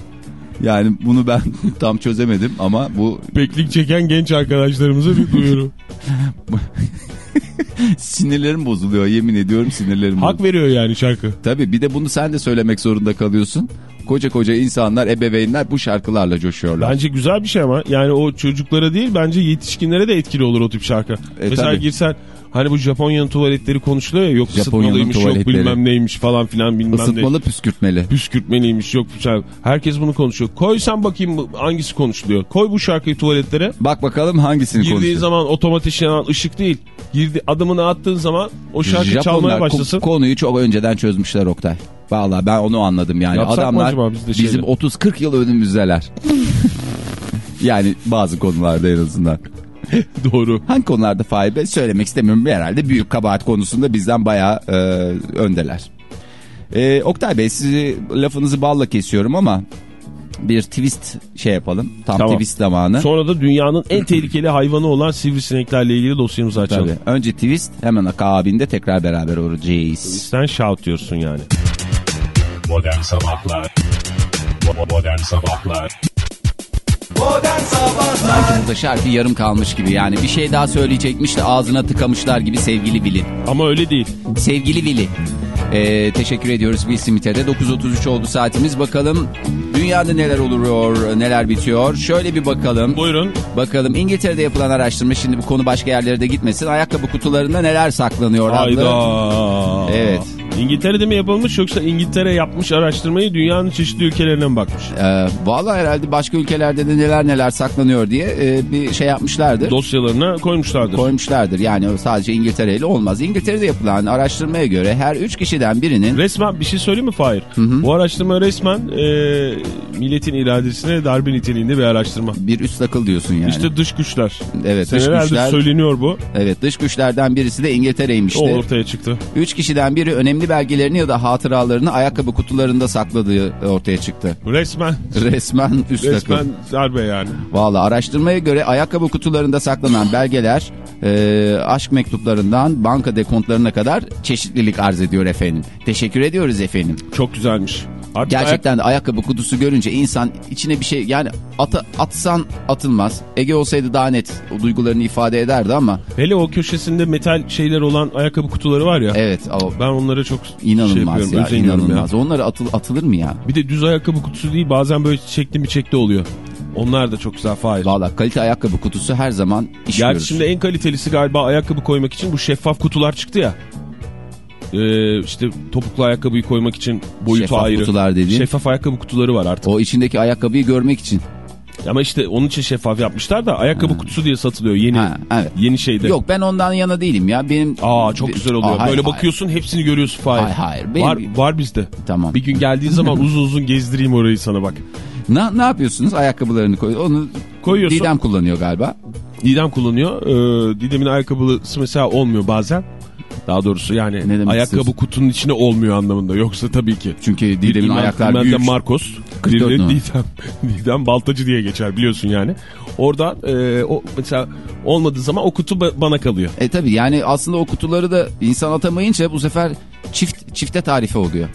Yani bunu ben tam çözemedim ama bu Peklik çeken genç arkadaşlarımıza bir duyuru. sinirlerim bozuluyor yemin ediyorum sinirlerim bozuluyor. Hak veriyor yani şarkı. Tabii bir de bunu sen de söylemek zorunda kalıyorsun. Koca koca insanlar, ebeveynler bu şarkılarla coşuyorlar. Bence güzel bir şey ama yani o çocuklara değil bence yetişkinlere de etkili olur o tip şarkı. Mesela tabii. girsen hani bu Japonya'nın tuvaletleri konuşuluyor ya yok ısıtmalıymış yok bilmem neymiş falan filan bilmem Isıtmalı ne. püskürtmeli. Püskürtmeliymiş yok şey. Herkes bunu konuşuyor. Koy sen bakayım hangisi konuşuluyor. Koy bu şarkıyı tuvaletlere. Bak bakalım hangisini Girdiği konuşuyor. zaman otomatik yanan ışık değil. Girdi adımını attığın zaman o şarkı Japonlar çalmaya başlasın. konuyu çok önceden çözmüşler Oktay. Valla ben onu anladım yani. Yapsak Adamlar biz bizim 30-40 yıl önümüzdeler. yani bazı konularda en azından. Doğru. Hangi konularda Fahir Bey söylemek istemiyorum. Herhalde büyük kabahat konusunda bizden bayağı e, öndeler. E, Oktay Bey sizi lafınızı balla kesiyorum ama bir twist şey yapalım. Tam Tamam. twist zamanı. Sonra da dünyanın en tehlikeli hayvanı olan sivrisineklerle ilgili dosyamızı açalım. Tabii. Önce twist hemen akabinde tekrar beraber olacağız. Sen shout diyorsun yani. Modern Sabahlar Modern Sabahlar Sanki burada şarkı yarım kalmış gibi yani bir şey daha söyleyecekmiş de ağzına tıkamışlar gibi sevgili Vili. Ama öyle değil. Sevgili Vili. Ee, teşekkür ediyoruz Will Smith'e de 9.33 oldu saatimiz bakalım dünyada neler oluyor neler bitiyor şöyle bir bakalım Buyurun. bakalım İngiltere'de yapılan araştırma şimdi bu konu başka yerlere de gitmesin ayakkabı kutularında neler saklanıyor adlı. Hayda. Evet. İngiltere'de mi yapılmış yoksa İngiltere yapmış araştırmayı dünyanın çeşitli ülkelerine mi bakmış? Ee, Valla herhalde başka ülkelerde de neler neler saklanıyor diye e, bir şey yapmışlardır. Dosyalarına koymuşlardır. koymuşlardır. Yani sadece İngiltere ile olmaz. İngiltere'de yapılan araştırmaya göre her üç kişiden birinin Resmen bir şey söyleyeyim mi Fahir? Bu araştırma resmen e, milletin iradesine darbe niteliğinde bir araştırma. bir üst akıl diyorsun yani. İşte dış güçler. evet dış Senelerdir güçler. söyleniyor bu. Evet dış güçlerden birisi de İngiltere'ymiş O ortaya çıktı. Üç kişiden biri önemli belgelerini ya da hatıralarını ayakkabı kutularında sakladığı ortaya çıktı. Resmen Resmen üst resmen akıl. darbe yani. Valla araştırmaya göre ayakkabı kutularında saklanan belgeler e, aşk mektuplarından banka dekontlarına kadar çeşitlilik arz ediyor efendim. Teşekkür ediyoruz efendim. Çok güzelmiş. Artık Gerçekten de ayakkabı kutusu görünce insan içine bir şey yani atı, atsan atılmaz. Ege olsaydı daha net o duygularını ifade ederdi ama hele o köşesinde metal şeyler olan ayakkabı kutuları var ya. evet o Ben onlara çok şey inanılmaz yapıyorum, ya inanılmaz. Onları atıl, atılır mı ya? ya. Bir de düz ayakkabı kutusu değil bazen böyle çekli mi çekli oluyor. Onlar da çok güzel Fahir. Valla kalite ayakkabı kutusu her zaman iş Gerçi görür. şimdi en kalitelisi galiba ayakkabı koymak için bu şeffaf kutular çıktı ya. Ee, işte topuklu ayakkabıyı koymak için boyutu Şeffaf ayrı. kutular dediğin? Şeffaf ayakkabı kutuları var artık. O içindeki ayakkabıyı görmek için. Ama işte onun için şeffaf yapmışlar da ayakkabı kutusu diye satılıyor yeni Ha, evet. yeni şeyde. Yok ben ondan yana değilim ya. Benim Aa çok güzel oluyor. Aa, hayır, Böyle hayır. bakıyorsun hepsini görüyorsun Fahir. Hayır, hayır. Benim- Var, var bizde. Tamam. Bir gün geldiği zaman uzun uzun gezdireyim orayı sana bak. Ne, ne yapıyorsunuz? Ayakkabılarını koy. Onu Koyuyorsun. Didem kullanıyor galiba. Didem kullanıyor. Ee, Didem'in ayakkabısı mesela olmuyor bazen. Daha doğrusu yani Ne ayakkabı istiyorsun? kutunun içine olmuyor anlamında. Yoksa tabii ki. Çünkü Didem'in ayaklar İmam büyük. de Marcos. 44 Birileri numara. Didem, Didem Baltacı diye geçer biliyorsun yani. Orada e, o mesela olmadığı zaman o kutu ba- bana kalıyor. E tabi yani aslında o kutuları da insan atamayınca bu sefer çift çifte tarife oluyor.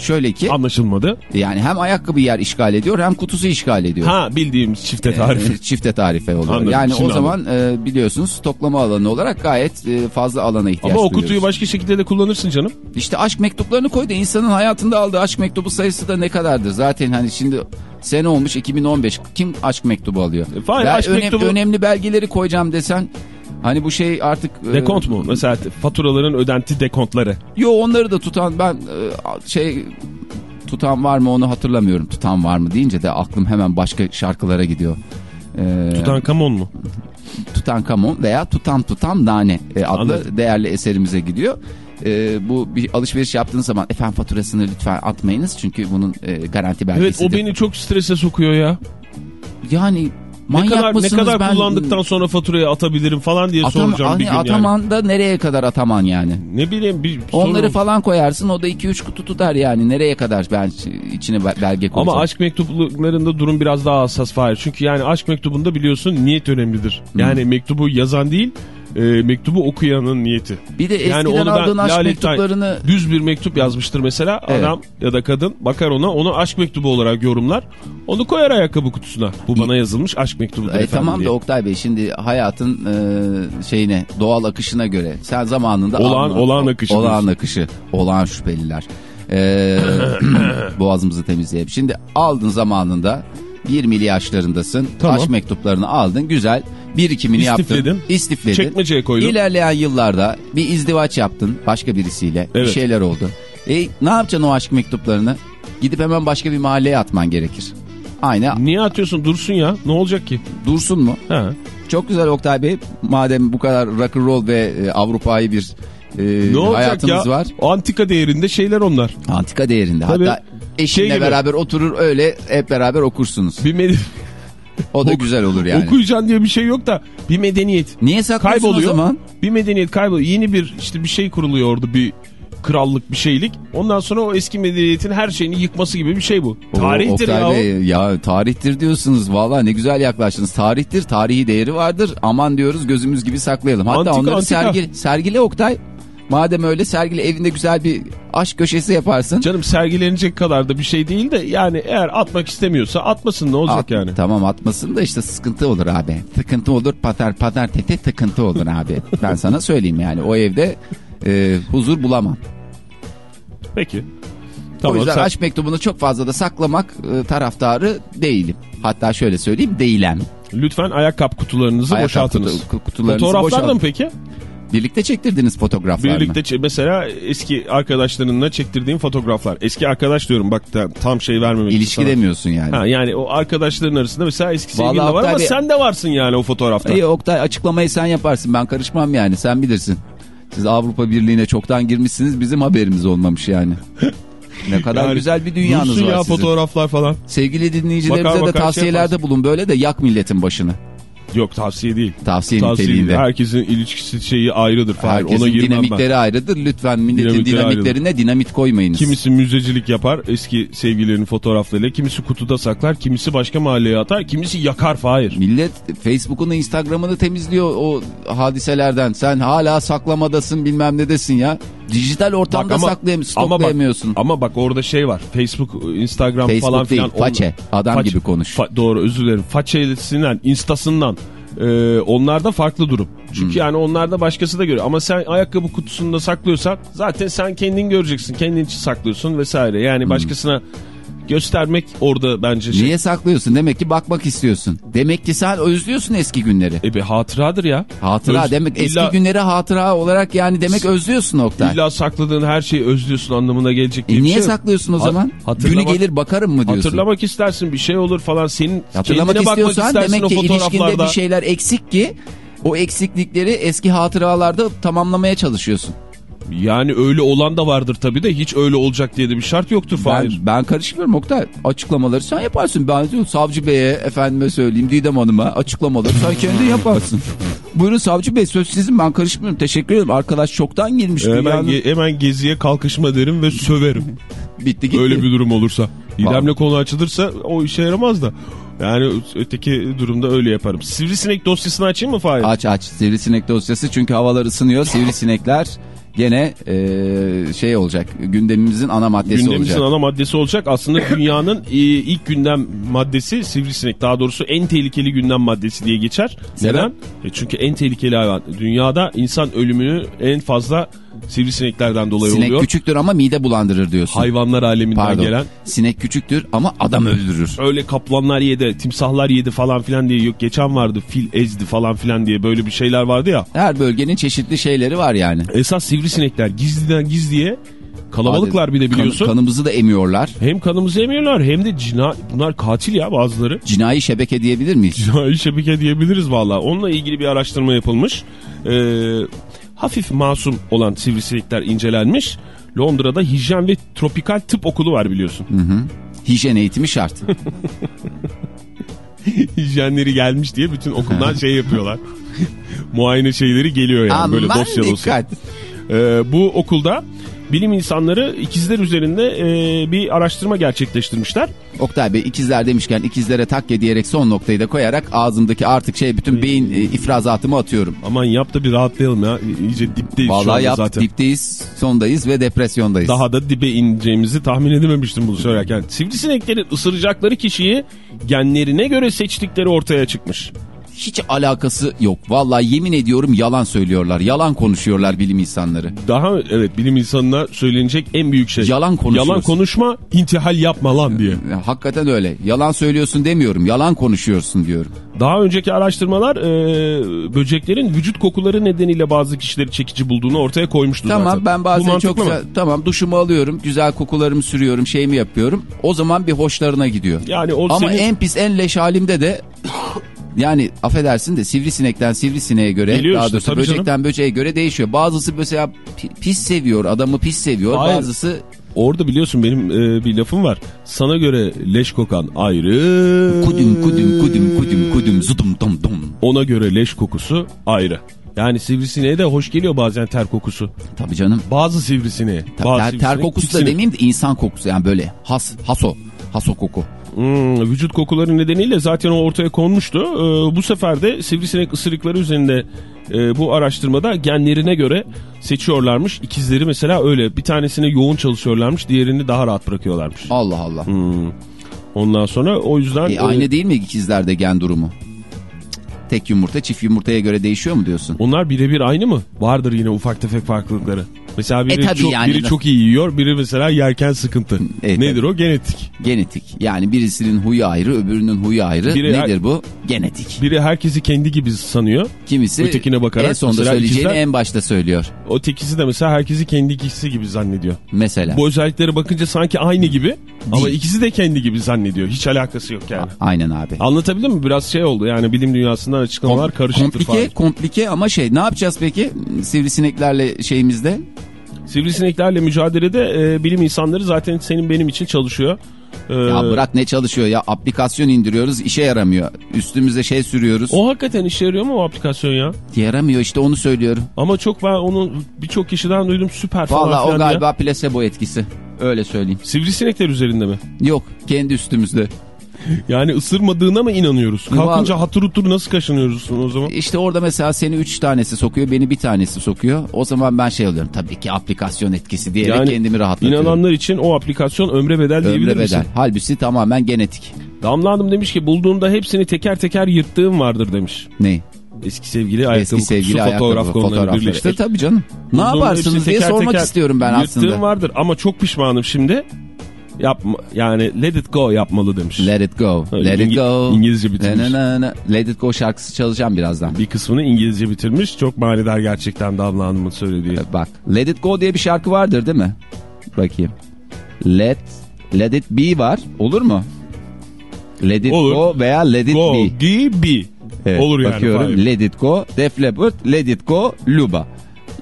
Şöyle ki Anlaşılmadı. yani hem ayakkabı yer işgal ediyor hem kutusu işgal ediyor. Ha bildiğimiz çifte tarifi. E, çifte tarife oluyor. Anladım, yani o zaman e, biliyorsunuz stoklama alanı olarak gayet e, fazla alana ihtiyaç Ama o duyuyoruz. kutuyu başka şekilde de kullanırsın canım. İşte aşk mektuplarını koy da insanın hayatında aldığı aşk mektubu sayısı da ne kadardır? Zaten hani şimdi sene olmuş 2015 kim aşk mektubu alıyor? E, fine, Ben aşk önem- mektubu- Önemli belgeleri koyacağım desen hani bu şey artık... e, Dekont mu? Mesela faturaların ödenti dekontları. Yo onları da tutan ben e, şey tutan var mı onu hatırlamıyorum. Tutan var mı deyince de aklım hemen başka şarkılara gidiyor. E, Tutankamon mu? Tutankamon veya Tutan Tutan Nane e, adlı Anladım. değerli eserimize gidiyor. E, bu bir alışveriş yaptığınız zaman efendim faturasını lütfen atmayınız çünkü bunun e, garanti Evet belgesi o beni çok strese sokuyor ya. Yani Ne Manyak kadar, ne kadar Ben- kullandıktan sonra faturayı atabilirim falan diye Atam, soracağım bir hani gün yani. ataman da nereye kadar ataman yani? Ne bileyim bir Onları sorun. falan koyarsın o da 2-3 kutu tutar yani. Nereye kadar ben içine be- belge koyacağım. Ama aşk mektuplarında durum biraz daha hassas Fahir. Çünkü yani aşk mektubunda biliyorsun niyet önemlidir. Yani mektubu yazan değil e, mektubu okuyanın niyeti. Bir de eskiden onu ben aldığın aşk Lale mektuplarını... Düz bir mektup yazmıştır mesela Evet. adam ya da kadın bakar ona onu aşk mektubu olarak yorumlar. Onu koyar ayakkabı kutusuna. Bu bana yazılmış aşk mektubudur E, efendim tamam diye. da Oktay Bey şimdi hayatın e, şeyine doğal akışına göre sen zamanında Olağan- aldın- olağan akışı olağan diyorsun. akışı olağan şüpheliler E, boğazımızı temizleyelim şimdi aldın zamanında 20'li yaşlarındasın Tamam. aşk mektuplarını aldın güzel birikimini İstifledin. yaptın istifledin Çekmeceye koydun. İlerleyen yıllarda bir izdivaç yaptın başka birisiyle bir Evet. şeyler oldu e, ne yapacaksın o aşk mektuplarını gidip hemen başka bir mahalleye atman gerekir aynı Niye atıyorsun dursun ya ne olacak ki? dursun mu Ha. çok güzel Oktay Bey. Madem bu kadar rock and roll ve e, Avrupa'yı bir e, Ne olacak hayatımız ya? var. Antika değerinde şeyler onlar. Antika değerinde. Tabii. Hatta eşinle Şey gibi. beraber oturur öyle hep beraber okursunuz. Bir O da güzel olur yani. Okuyacaksın diye bir şey yok da bir medeniyet. Niye saklıyorsun kayboluyor. o zaman? Bir medeniyet kayboluyor. Yeni bir işte bir şey kuruluyor orada bir krallık bir şeylik. Ondan sonra o eski medeniyetin her şeyini yıkması gibi bir şey bu. Oo, Tarihtir Oktay ya. o. Bey, ya tarihtir diyorsunuz. Valla ne güzel yaklaştınız. Tarihtir, tarihi değeri vardır. Aman diyoruz gözümüz gibi saklayalım. Hatta Antika, onları antika. sergile, sergile Oktay. Madem öyle sergile evinde güzel bir aşk köşesi yaparsın. Canım sergilenecek kadar da bir şey değil de yani eğer atmak istemiyorsa atmasın ne olacak At- yani. Tamam atmasın da işte sıkıntı olur abi. Sıkıntı olur patar patar tete tıkıntı olur abi. ben sana söyleyeyim yani o evde e, huzur bulamam. Peki. o Tamam yüzden sen aşk mektubunu çok fazla da saklamak e, taraftarı değilim. Hatta şöyle söyleyeyim değilim. lütfen ayakkabı kutularınızı Ayakkabı boşaltınız. kutu- kutularınızı Fotoğraflar da boşalt- mı peki? Birlikte çektirdiniz fotoğraflar mı? Birlikte çe- mesela eski arkadaşlarınla çektirdiğin fotoğraflar. Eski arkadaş diyorum bak da tam şey vermemek İlişki sana. demiyorsun yani. Ha, yani o arkadaşların arasında mesela eski sevgilin de var ama Bey- sen de varsın yani o fotoğrafta. İyi Oktay açıklamayı sen yaparsın ben karışmam yani sen bilirsin. Siz Avrupa Birliği'ne çoktan girmişsiniz bizim haberimiz olmamış yani. Ne kadar Yani güzel bir dünyanız var ya sizin. fotoğraflar falan. Sevgili dinleyicilerimize Bakar de bakar şey tavsiyelerde bulun böyle de yak milletin başını. Yok tavsiye değil. Tavsiye, Tavsiye değil. niteliğinde. Herkesin ilişkisi şeyi ayrıdır. Fahir. Herkesin Ona dinamikleri ben. ayrıdır. Lütfen milletin Dinamikleri dinamitlerine dinamit koymayınız. Kimisi müzecilik yapar eski sevgililerinin fotoğraflarıyla. Kimisi kutuda saklar. Kimisi başka mahalleye atar. Kimisi yakar Fahir. Millet Facebook'unu Instagram'ını temizliyor o hadiselerden. Sen hala saklamadasın bilmem nedesin ya. Dijital ortamda ama- saklayam Ama bak, ama bak orada şey var. Facebook, Instagram Facebook falan değil, filan. façe. Adam Façe. gibi konuş. Fa- doğru özür dilerim. Façesinden, instasından. Ee, onlarda farklı durum. Çünkü Hmm. yani onlarda başkası da görüyor. Ama sen ayakkabı kutusunda saklıyorsan zaten sen kendin göreceksin. Kendin için saklıyorsun vesaire. Yani başkasına göstermek orada bence şey. Niye saklıyorsun? Demek ki bakmak istiyorsun. Demek ki sen özlüyorsun eski günleri. E bir hatıradır ya. Hatıra Öz- demek eski illa- günleri hatıra olarak yani demek özlüyorsun Oktay. İlla sakladığın her şeyi özlüyorsun anlamına gelecek diye E niye şey saklıyorsun o Ha- zaman? hatırlamak- Günü gelir bakarım mı diyorsun? Hatırlamak istersin bir şey olur falan. Senin Hatırlamak istiyorsan demek ki ilişkinde bir şeyler eksik ki o eksiklikleri eski hatıralarda tamamlamaya çalışıyorsun. Yani öyle olan da vardır tabii de hiç öyle olacak diye de bir şart yoktur Ben, Fahir. ben karışmıyorum Oktay. Açıklamaları sen yaparsın. Ben diyorum Savcı Bey'e efendime söyleyeyim Didem Hanım'a açıklamaları sen kendin yaparsın. Buyurun Savcı Bey söz sizin ben karışmıyorum. Teşekkür ederim. Arkadaş çoktan girmiş. Hemen, dünyanın- ge- hemen geziye kalkışma derim ve söverim. Bitti gitti. öyle bir durum olursa. İdemle konu açılırsa o işe yaramaz da. Yani öteki durumda öyle yaparım. Sivrisinek dosyasını açayım mı Fahir? Aç aç sivrisinek dosyası çünkü havalar ısınıyor. Sivrisinekler gene e, şey olacak gündemimizin ana maddesi Gündemimizin olacak. ana maddesi olacak. Aslında dünyanın e, ilk gündem maddesi sivrisinek. Daha doğrusu en tehlikeli gündem maddesi diye geçer. Neden? Neden? E çünkü en tehlikeli hayvan. Dünyada insan ölümünü en fazla sivrisineklerden dolayı Sinek oluyor. küçüktür ama mide bulandırır diyorsun. Hayvanlar aleminden Pardon. gelen. Sinek küçüktür ama adam öldürür. Öyle kaplanlar yedi, timsahlar yedi falan filan diye yok. Geçen vardı fil ezdi falan filan diye böyle bir şeyler vardı ya. Her bölgenin çeşitli şeyleri var yani. Esas sivrisinekler gizliden gizliye kalabalıklar bir de biliyorsun. Kan- kanımızı da emiyorlar. Hem kanımızı emiyorlar hem de cina bunlar katil ya bazıları. Cinayi şebeke diyebilir miyiz? Cinayi şebeke diyebiliriz valla. Onunla ilgili bir araştırma yapılmış. Ee, hafif masum olan sivrisinekler incelenmiş. Londra'da hijyen ve tropikal tıp okulu var biliyorsun. Hijyen eğitimi şart. hijyenleri gelmiş diye bütün okuldan şey yapıyorlar. Muayene şeyleri geliyor yani Aman böyle dosya dosya. dikkat. Ee, bu okulda bilim insanları ikizler üzerinde e, bir araştırma gerçekleştirmişler. Oktay Bey ikizler demişken ikizlere takke diyerek son noktayı da koyarak ağzımdaki artık şey bütün beyin e, ifrazatımı atıyorum. Aman yap da bir rahatlayalım ya. İyice dipteyiz şu Vallahi anda yap zaten. dipteyiz, sondayız ve depresyondayız. Daha da dibe ineceğimizi tahmin edememiştim bunu söylerken. Sivrisineklerin ısıracakları kişiyi genlerine göre seçtikleri ortaya çıkmış. Hiç alakası yok. Vallahi yemin ediyorum yalan söylüyorlar. Yalan konuşuyorlar bilim insanları. Daha evet bilim insanına söylenecek en büyük şey. Yalan konuşuyorsun. Yalan konuşma, intihal yapma lan diye. Ya, hakikaten öyle. Yalan söylüyorsun demiyorum. Yalan konuşuyorsun diyorum. Daha önceki araştırmalar e, böceklerin vücut kokuları nedeniyle bazı kişileri çekici bulduğunu ortaya koymuştu Tamam zaten. ben Bu bazen çok güzel, tamam duşumu alıyorum, güzel kokularımı sürüyorum, şeyimi yapıyorum. O zaman bir hoşlarına gidiyor. Yani o Ama senin- en pis en leş halimde de yani affedersin de sivrisinekten sivrisineğe göre Geliyor daha işte, doğrusu tabii böcekten böceğe göre değişiyor. Bazısı mesela pi- pis seviyor, adamı pis seviyor. Hayır. Bazısı Orada biliyorsun benim e, bir lafım var. Sana göre leş kokan ayrı. kudüm kudüm kudüm kudüm kudüm zudum dum dum. Ona göre leş kokusu ayrı. Yani sivrisineğe de hoş geliyor bazen ter kokusu. Tabii canım. Bazı sivrisineğe. Ter, bazı ter, ter kokusu da demeyeyim de insan kokusu yani böyle has haso haso koku. Hmm, vücut kokuları nedeniyle zaten o ortaya konmuştu. Ee, bu sefer de sivrisinek ısırıkları üzerinde e, bu araştırmada genlerine göre seçiyorlarmış. İkizleri mesela öyle. Bir tanesine yoğun çalışıyorlarmış, diğerini daha rahat bırakıyorlarmış. Allah Allah. Hmm. Ondan sonra o yüzden... E, e, aynı değil mi ikizlerde gen durumu? Tek yumurta çift yumurtaya göre değişiyor mu diyorsun? Onlar birebir aynı mı? Vardır yine ufak tefek farklılıkları. Mesela biri, E, tabii çok, yani. biri çok iyi yiyor, biri mesela yerken sıkıntı. E, Nedir o? Genetik. Genetik. Yani birisinin huyu ayrı öbürünün huyu ayrı. Biri- Nedir bu? Genetik. Biri herkesi kendi gibi sanıyor. Kimisi Ötekine bakarak en mesela söyleyeceğini ikizler- en başta söylüyor. O tekisi de mesela herkesi kendi ikisi gibi zannediyor. Mesela. Bu özelliklere bakınca sanki aynı gibi ama ikisi de kendi gibi zannediyor. Hiç alakası yok yani. Aynen abi. Anlatabildim mi? Biraz şey oldu yani bilim dünyasından açıklamalar karışıktır komplike, falan. komplike ama şey ne yapacağız peki sivrisineklerle şeyimizde? Sivrisineklerle mücadelede e, bilim insanları zaten senin benim için çalışıyor. E, Ya bırak ne çalışıyor ya aplikasyon indiriyoruz işe yaramıyor. Üstümüze şey sürüyoruz. O hakikaten işe yarıyor mu o aplikasyon ya? Yaramıyor işte onu söylüyorum. Ama çok ben onun birçok kişiden duydum süper falan Valla o galiba plasebo etkisi. Öyle söyleyeyim. Sivrisinekler üzerinde mi? Yok kendi üstümüzde. Yani ısırmadığına mı inanıyoruz? Kalkınca hatır hutur nasıl kaşınıyoruz o zaman? İşte orada mesela seni üç tanesi sokuyor beni bir tanesi sokuyor. O zaman ben şey oluyorum tabii ki aplikasyon etkisi diyerek Yani kendimi rahatlatıyorum. İnananlar için o aplikasyon ömre bedel diyebilir Ömre misin? bedel. Halbuki tamamen genetik. Damla Hanım demiş ki bulduğunda hepsini teker teker yırttığım vardır demiş. Ne? Eski sevgili ayakkabı Eski sevgili kutusu ayakkabı fotoğraf konuları fotoğrafları. birleştir. E tabii canım. Ne Bulduğumda yaparsınız diye teker sormak teker istiyorum ben yırttığım aslında. vardır ama çok pişmanım şimdi. Yapma yani let it go yapmalı demiş. Let it go. Let it İngi- go. İngilizce bitirmiş. Na, na, na. Let it go şarkısı çalacağım birazdan. Bir kısmını İngilizce bitirmiş. Çok manidar gerçekten Damla Hanım'ın söylediği. Bak Let it go diye bir şarkı vardır değil mi? Bakayım. Let Let it be var. Olur mu? Let it Olur. go veya let it Go be. gibi. Evet, Olur yani. Bakıyorum. Fahir. Let it go. Def Leppard. Let it go. Luba.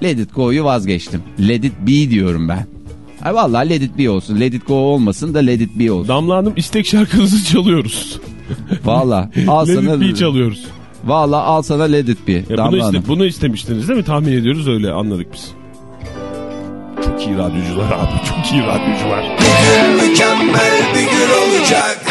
Let it go'yu vazgeçtim. Let it be diyorum ben. Ay vallahi let it be olsun. Let it go olmasın da let it be olsun. Damla Hanım istek şarkınızı çalıyoruz. Vallahi al let sana it be çalıyoruz. Vallahi al sana let it be. Ya Damla bunu, iste- Hanım. bunu istemiştiniz değil mi? Tahmin ediyoruz öyle anladık biz. Çok iyi radyocular abi. Çok iyi radyocular. Mükemmel bir gün olacak.